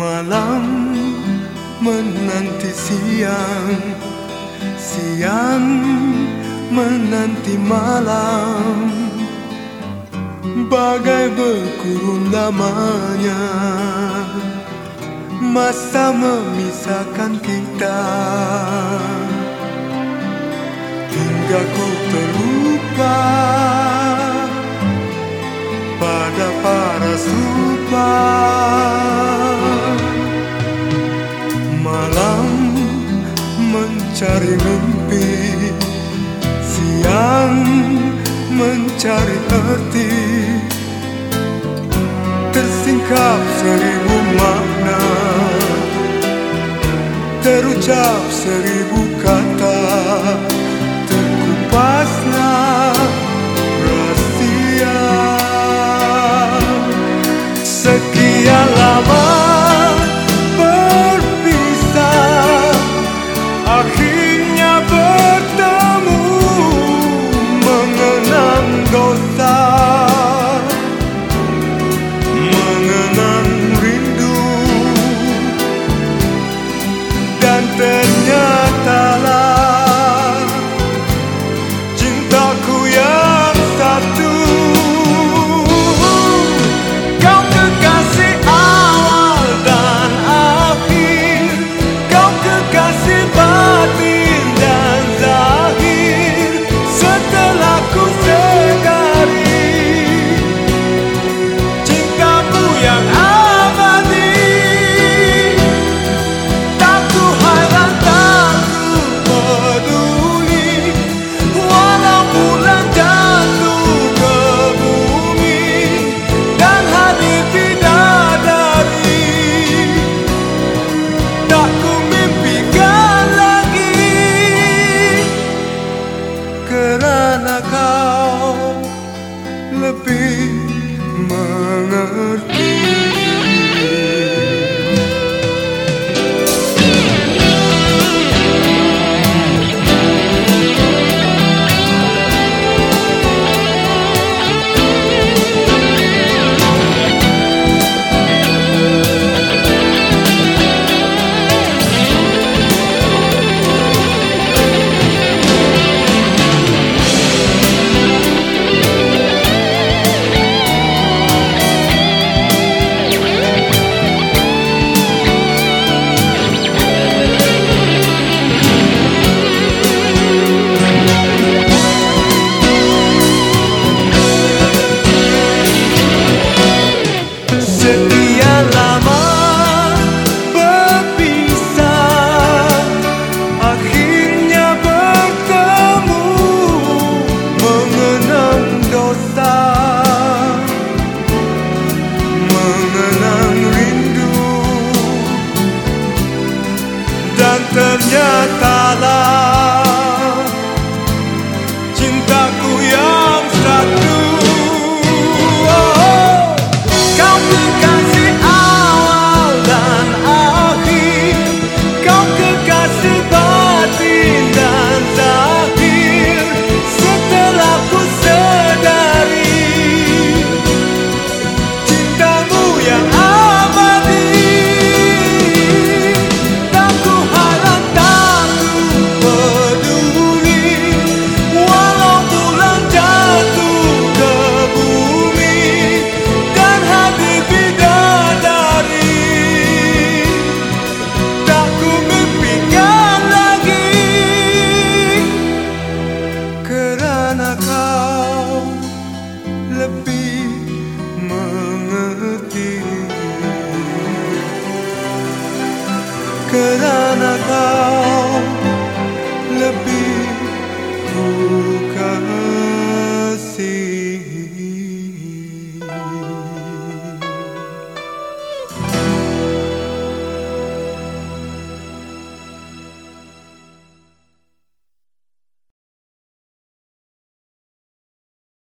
Malam menanti siang. Siang menanti malam. Bagai berkurun lamanya. Masa memisahkan kita. Hingga ku terluka. mencari arti Tersingkap seribu makna. Terucap seribu kata. after